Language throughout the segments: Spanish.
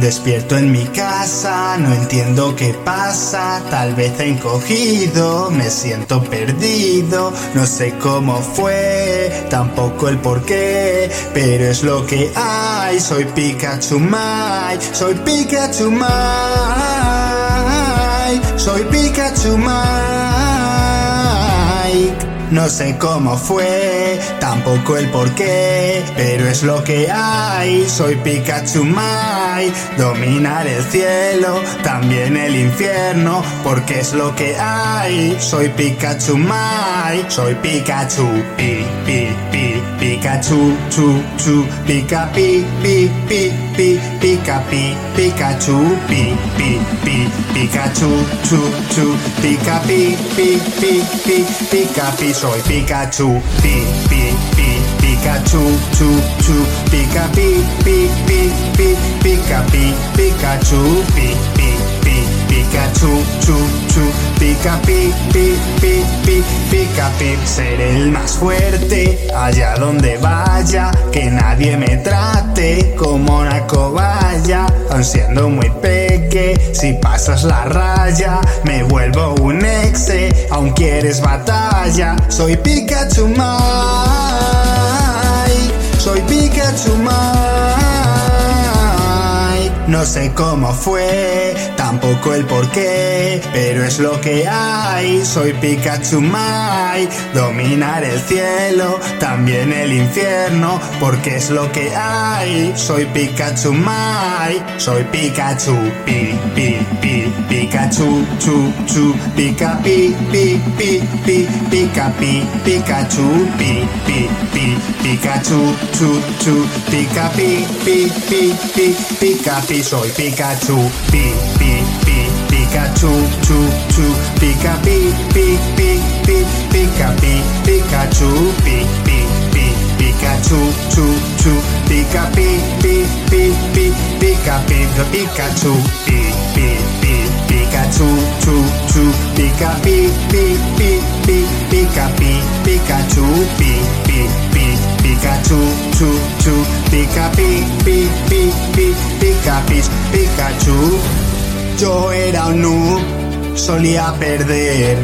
Despierto en mi casa, no entiendo qué pasa, tal vez encogido, me siento perdido, no sé cómo fue, tampoco el por qué, pero es lo que hay, soy Pikachu Mai, soy Pikachu Mai, soy Pikachu Mai. No sé cómo fue, tampoco el por qué, pero es lo que hay. Soy Pikachu Mai, dominar el cielo, también el infierno, porque es lo que hay. Soy Pikachu Mai, soy Pikachu, pi, pi, pi, Pikachu, chu, chu, pica, pi, pi, pi, pi, pica, pi, Pikachu, pi, pi, pi, Pikachu, chu, chu, pica, pi, pi, pi, pi, pica, pi, soy Pikachu, pi, pi, pi, Pikachu, chu, chu, pica, pi, pi, pi, pi, pica, pi, Pikachu, pi, pi, pi, Pikachu, chu, chu, pica, pi, pi, pi, pi, pica, pi, seré el más fuerte. Allá donde vaya, que nadie me trate como una cobaya, aun siendo muy peque, si pasas la raya, me vuelvo un exe, aun quieres batalla, soy Pikachu Mai, No sé cómo fue, tampoco el por qué, pero es lo que hay. Soy Pikachu Mai, dominar el cielo, también el infierno, porque es lo que hay. Soy Pikachu Mai, soy Pikachu, pi, pi, pi, Pikachu, chu, chu, pica, pi, pi, pi, pi, pica, pi, Pikachu, pi, pi, pi, Pikachu, chu, chu, pica, pi, pi, pi, pi, pica, pi, soy Pikachu, pi, pi, pi, Pikachu, chu, chu, pica, pi, pi, pi, pi, pica, pi, Pikachu, pi, pi, pi, Pikachu, chu, chu, pica, pi, pi, pi, pi, pica, pi, the Pikachu, pi, pi, pi, Pikachu, chu, chu, pica, pi, pi, pi, pi, pica, pi, Pikachu, pi, pi, pi, Pikachu, chu, chu, pica, pi, pi, pi, pi, pica, pi, Pikachu. Yo era un noob, solía perder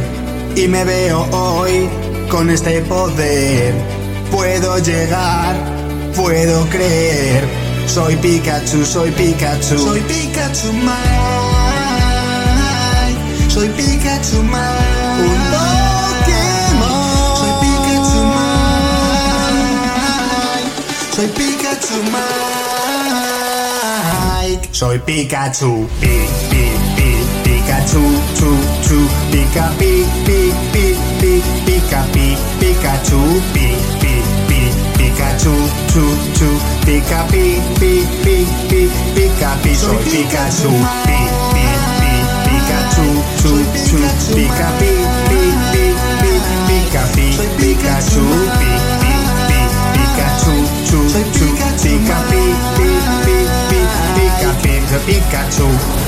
y me veo hoy con este poder. Puedo llegar, puedo creer. Soy Pikachu, soy Pikachu, soy Pikachu Mai. Soy Pikachu Mai. Un Pokémon. Soy Pikachu Mai. Soy Pikachu Mai. Soy Pikachu. Pi, pi, pi, Pikachu, chu, chu, pica, pi, pi, pi, pi, pica, pi, Pikachu, pi, pi, pi, Pikachu, chu, chu, pica, pi, pi, pi, pi, pica, pi, soy Pikachu, pi, pi, pi, Pikachu, chu, chu, pica, pi, pi, pi, chu, pica,